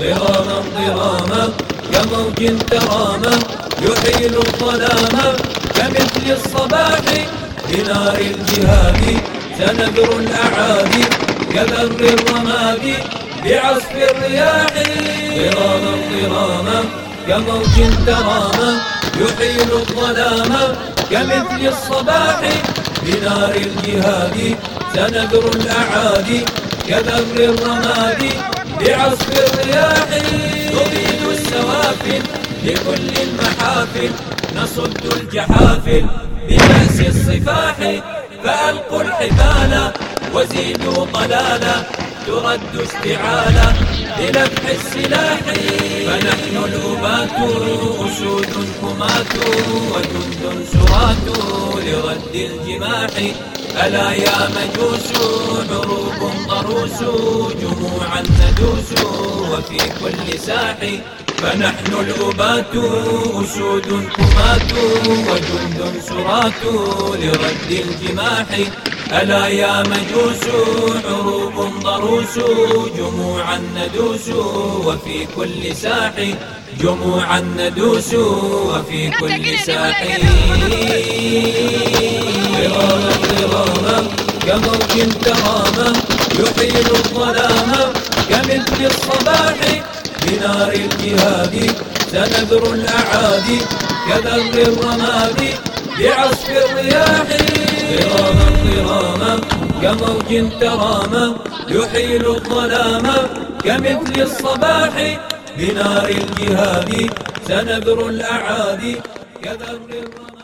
ضراما ضراما كموج تراما يحيل الظلام. كمثل الصباح بنار الجهاد سنذر الأعادي كذر الرماد بعصف الرياح. ضراما ضراما كموج تراما يحيل الظلام. كمثل الصباح بنار الجهاد سنذر الأعادي كذر الرماد بعصف الرياح نبيد السوافل لكل المحافل. نصد الجحافل ببأس الصفاح فألقوا الحبال وزيدوا ضلالا ترد اشتعالا بنفح السلاح فنحن الأبات أسود كمات وجند سرات لرد الجماح. ألا يا مجوس عروب ضروس جموعا وفي كل ساح فنحن الأبات أسود كمات وجند سرات لرد الجماح. ألا يا مجوس عروب ضروس جموعا ندوس وفي كل ساح جموعا ندوس وفي كل ساح ضراما ضراما كموج تراما يحيل الظلام. كمثل الصباح بنار الجهاد سنذر الأعادي كذر الرماد بعصف الرياح. ضراما ضراما كموج تراما يحيل الظلام. كمثل الصباح بنار الجهاد سنذر الأعادي كذر الرماد